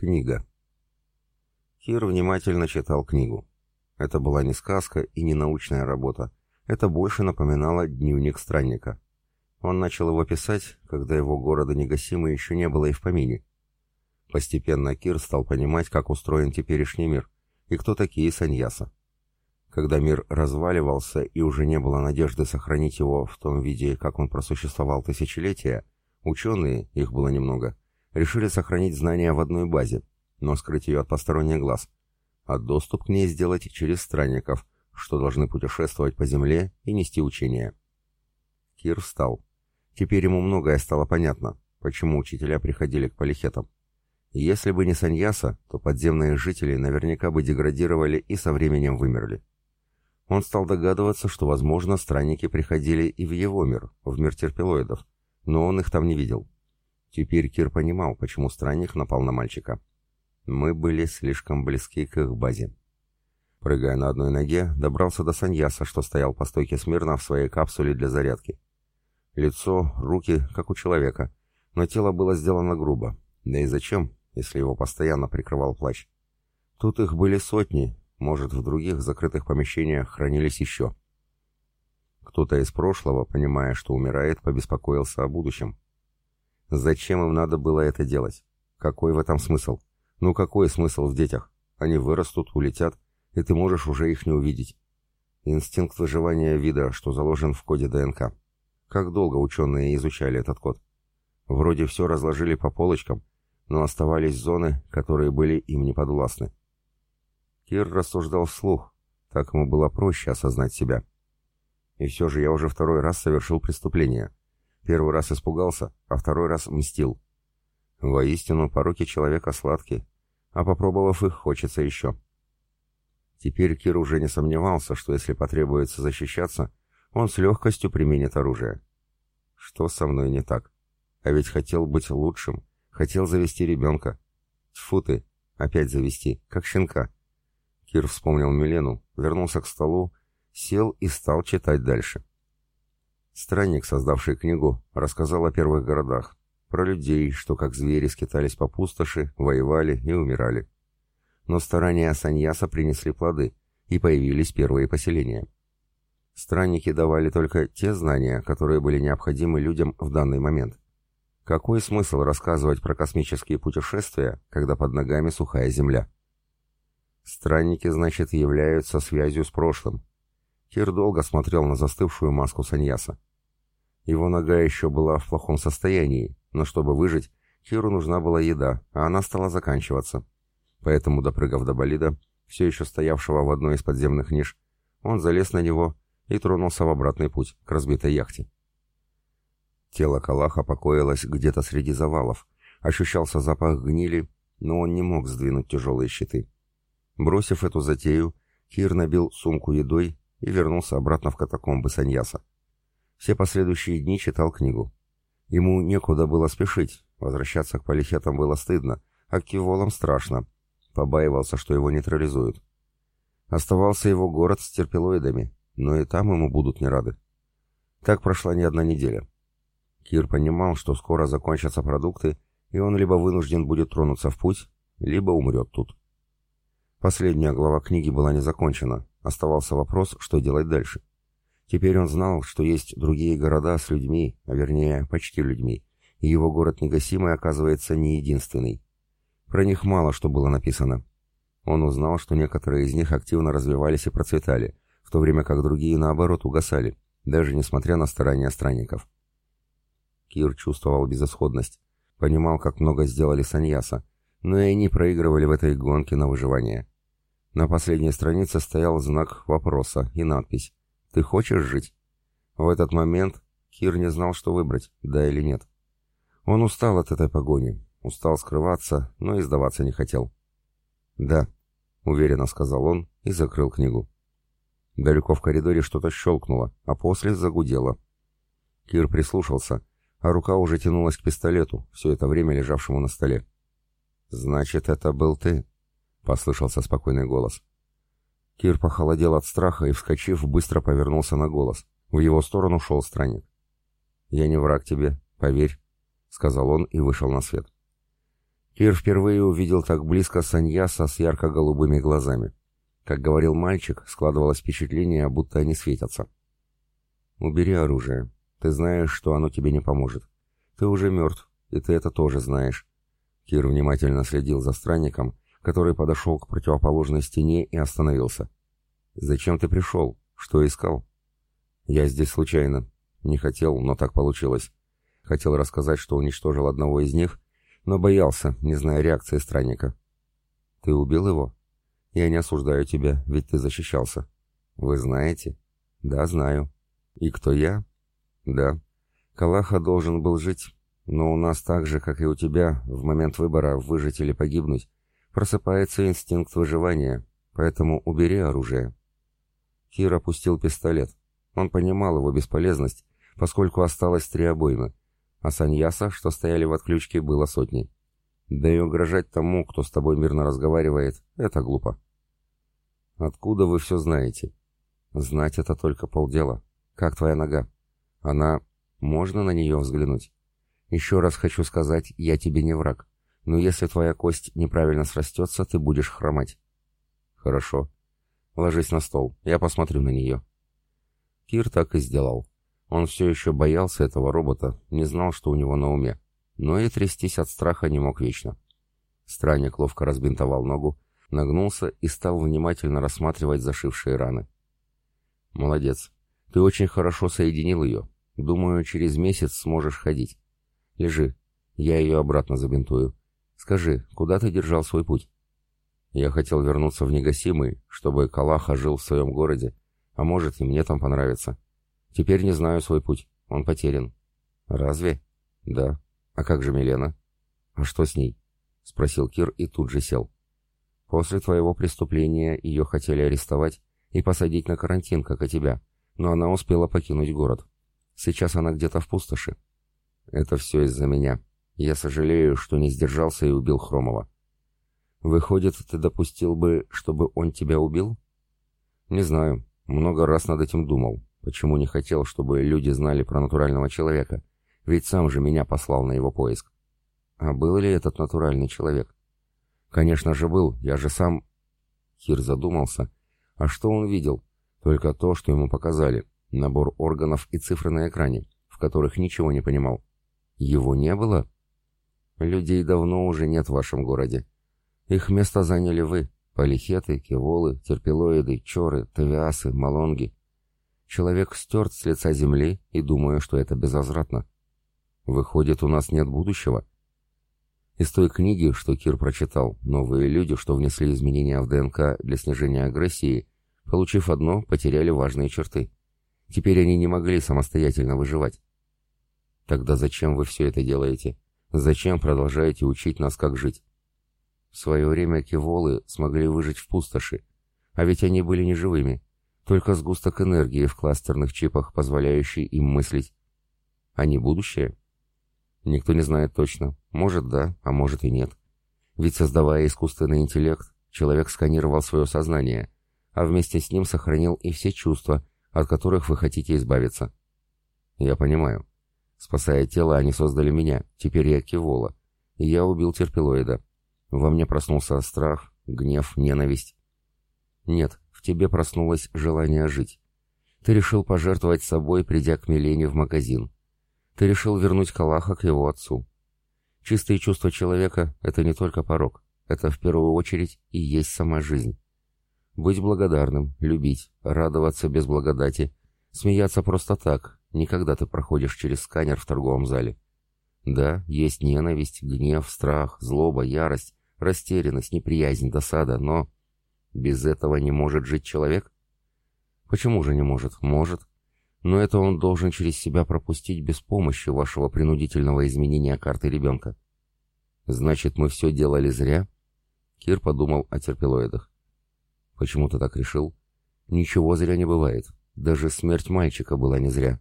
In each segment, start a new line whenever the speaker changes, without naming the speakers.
Книга. Кир внимательно читал книгу. Это была не сказка и не научная работа. Это больше напоминало дневник странника. Он начал его писать, когда его города Негасимы еще не было и в помине. Постепенно Кир стал понимать, как устроен теперешний мир, и кто такие саньяса. Когда мир разваливался и уже не было надежды сохранить его в том виде, как он просуществовал тысячелетия, ученые, их было немного, решили сохранить знания в одной базе, но скрыть ее от посторонних глаз, а доступ к ней сделать через странников, что должны путешествовать по земле и нести учения. Кир встал. Теперь ему многое стало понятно, почему учителя приходили к полихетам. если бы не Саньяса, то подземные жители наверняка бы деградировали и со временем вымерли. Он стал догадываться, что, возможно, странники приходили и в его мир, в мир терпилоидов, но он их там не видел. Теперь Кир понимал, почему странник напал на мальчика. Мы были слишком близки к их базе. Прыгая на одной ноге, добрался до Саньяса, что стоял по стойке смирно в своей капсуле для зарядки. Лицо, руки, как у человека, но тело было сделано грубо. Да и зачем, если его постоянно прикрывал плащ? Тут их были сотни, может, в других закрытых помещениях хранились еще. Кто-то из прошлого, понимая, что умирает, побеспокоился о будущем. Зачем им надо было это делать? Какой в этом смысл? Ну какой смысл в детях? Они вырастут, улетят, и ты можешь уже их не увидеть. Инстинкт выживания вида, что заложен в коде ДНК. Как долго ученые изучали этот код? Вроде все разложили по полочкам, но оставались зоны, которые были им не подвластны. Кир рассуждал вслух, так ему было проще осознать себя. И все же я уже второй раз совершил преступление. Первый раз испугался, а второй раз мстил. Воистину, пороки человека сладкие, а попробовав их, хочется еще. Теперь Кир уже не сомневался, что если потребуется защищаться, он с легкостью применит оружие. Что со мной не так? А ведь хотел быть лучшим, хотел завести ребенка. Тьфу ты, опять завести, как щенка. Кир вспомнил Милену, вернулся к столу, сел и стал читать дальше. Странник, создавший книгу, рассказал о первых городах, про людей, что как звери скитались по пустоши, воевали и умирали. Но старания Саньяса принесли плоды, и появились первые поселения. Странники давали только те знания, которые были необходимы людям в данный момент. Какой смысл рассказывать про космические путешествия, когда под ногами сухая земля? Странники, значит, являются связью с прошлым. Кир долго смотрел на застывшую маску Саньяса. Его нога еще была в плохом состоянии, но чтобы выжить, Киру нужна была еда, а она стала заканчиваться. Поэтому, допрыгав до болида, все еще стоявшего в одной из подземных ниш, он залез на него и тронулся в обратный путь, к разбитой яхте. Тело Калаха покоилось где-то среди завалов. Ощущался запах гнили, но он не мог сдвинуть тяжелые щиты. Бросив эту затею, Кир набил сумку едой и вернулся обратно в катакомбы Саньяса. Все последующие дни читал книгу. Ему некуда было спешить, возвращаться к полихетам было стыдно, а к киволам страшно. Побаивался, что его нейтрализуют. Оставался его город с терпилоидами, но и там ему будут не рады. Так прошла не одна неделя. Кир понимал, что скоро закончатся продукты, и он либо вынужден будет тронуться в путь, либо умрет тут. Последняя глава книги была не закончена, оставался вопрос, что делать дальше. Теперь он знал, что есть другие города с людьми, а вернее, почти людьми, и его город Негасимый оказывается не единственный. Про них мало что было написано. Он узнал, что некоторые из них активно развивались и процветали, в то время как другие, наоборот, угасали, даже несмотря на старания странников. Кир чувствовал безысходность, понимал, как много сделали Саньяса, но и они проигрывали в этой гонке на выживание. На последней странице стоял знак вопроса и надпись ты хочешь жить?» В этот момент Кир не знал, что выбрать, да или нет. Он устал от этой погони, устал скрываться, но и сдаваться не хотел. «Да», — уверенно сказал он и закрыл книгу. Далеко в коридоре что-то щелкнуло, а после загудело. Кир прислушался, а рука уже тянулась к пистолету, все это время лежавшему на столе. «Значит, это был ты?» — послышался спокойный голос. Кир похолодел от страха и, вскочив, быстро повернулся на голос. В его сторону шел странник. «Я не враг тебе, поверь», — сказал он и вышел на свет. Кир впервые увидел так близко Саньяса с ярко-голубыми глазами. Как говорил мальчик, складывалось впечатление, будто они светятся. «Убери оружие. Ты знаешь, что оно тебе не поможет. Ты уже мертв, и ты это тоже знаешь». Кир внимательно следил за странником, который подошел к противоположной стене и остановился. «Зачем ты пришел? Что искал?» «Я здесь случайно. Не хотел, но так получилось. Хотел рассказать, что уничтожил одного из них, но боялся, не зная реакции странника. Ты убил его? Я не осуждаю тебя, ведь ты защищался. Вы знаете? Да, знаю. И кто я? Да. Калаха должен был жить, но у нас так же, как и у тебя, в момент выбора выжить или погибнуть, просыпается инстинкт выживания, поэтому убери оружие. Кир опустил пистолет. Он понимал его бесполезность, поскольку осталось три обоймы, а саньяса, что стояли в отключке, было сотни. Да и угрожать тому, кто с тобой мирно разговаривает, это глупо. Откуда вы все знаете? Знать это только полдела. Как твоя нога? Она... Можно на нее взглянуть? Еще раз хочу сказать, я тебе не враг. Но если твоя кость неправильно срастется, ты будешь хромать. Хорошо. Ложись на стол, я посмотрю на нее. Кир так и сделал. Он все еще боялся этого робота, не знал, что у него на уме, но и трястись от страха не мог вечно. Странник ловко разбинтовал ногу, нагнулся и стал внимательно рассматривать зашившие раны. «Молодец. Ты очень хорошо соединил ее. Думаю, через месяц сможешь ходить. Лежи. Я ее обратно забинтую. Скажи, куда ты держал свой путь?» «Я хотел вернуться в Негасимый, чтобы Калаха жил в своем городе, а может и мне там понравится. Теперь не знаю свой путь. Он потерян. Разве? Да. А как же Милена? А что с ней? Спросил Кир и тут же сел. После твоего преступления ее хотели арестовать и посадить на карантин, как и тебя, но она успела покинуть город. Сейчас она где-то в пустоши. Это все из-за меня. Я сожалею, что не сдержался и убил Хромова. Выходит, ты допустил бы, чтобы он тебя убил? Не знаю. Много раз над этим думал. Почему не хотел, чтобы люди знали про натурального человека? Ведь сам же меня послал на его поиск. А был ли этот натуральный человек? Конечно же был, я же сам... Хир задумался. А что он видел? Только то, что ему показали. Набор органов и цифры на экране, в которых ничего не понимал. Его не было? Людей давно уже нет в вашем городе. Их место заняли вы. Полихеты, киволы, терпилоиды, чоры, тавиасы, малонги. Человек стерт с лица земли и думаю, что это безвозвратно. Выходит, у нас нет будущего? Из той книги, что Кир прочитал, новые люди, что внесли изменения в ДНК для снижения агрессии, получив одно, потеряли важные черты. Теперь они не могли самостоятельно выживать. Тогда зачем вы все это делаете? Зачем продолжаете учить нас, как жить? В свое время киволы смогли выжить в пустоши, а ведь они были неживыми. Только сгусток энергии в кластерных чипах, позволяющий им мыслить. Они будущее? Никто не знает точно. Может да, а может и нет. Ведь создавая искусственный интеллект, человек сканировал свое сознание, а вместе с ним сохранил и все чувства, от которых вы хотите избавиться. Я понимаю. Спасая тело, они создали меня, теперь я Кивола. И я убил терпилоида. Во мне проснулся страх, гнев, ненависть. Нет, в тебе проснулось желание жить. Ты решил пожертвовать собой, придя к Милене в магазин. Ты решил вернуть Калаха к его отцу. Чистые чувства человека — это не только порог. Это в первую очередь и есть сама жизнь. Быть благодарным, любить, радоваться без благодати, смеяться просто так, не когда ты проходишь через сканер в торговом зале. Да, есть ненависть, гнев, страх, злоба, ярость, растерянность, неприязнь, досада, но... Без этого не может жить человек? Почему же не может? Может. Но это он должен через себя пропустить без помощи вашего принудительного изменения карты ребенка. Значит, мы все делали зря? Кир подумал о терпилоидах. Почему ты так решил? Ничего зря не бывает. Даже смерть мальчика была не зря.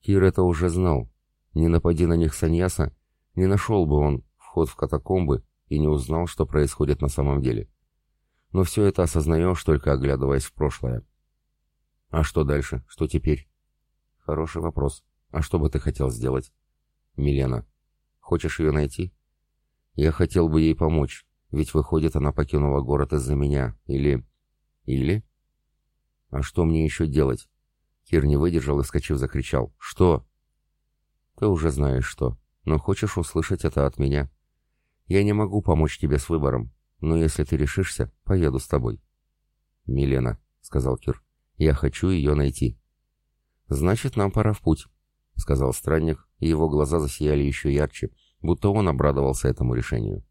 Кир это уже знал. Не напади на них Саньяса, не нашел бы он вход в катакомбы и не узнал, что происходит на самом деле но все это осознаешь, только оглядываясь в прошлое. А что дальше? Что теперь? Хороший вопрос. А что бы ты хотел сделать? Милена. Хочешь ее найти? Я хотел бы ей помочь, ведь, выходит, она покинула город из-за меня. Или... Или... А что мне еще делать? Кир не выдержал и, вскочив, закричал. «Что?» «Ты уже знаешь что, но хочешь услышать это от меня. Я не могу помочь тебе с выбором, но если ты решишься, поеду с тобой». «Милена», — сказал Кир, — «я хочу ее найти». «Значит, нам пора в путь», — сказал странник, и его глаза засияли еще ярче, будто он обрадовался этому решению.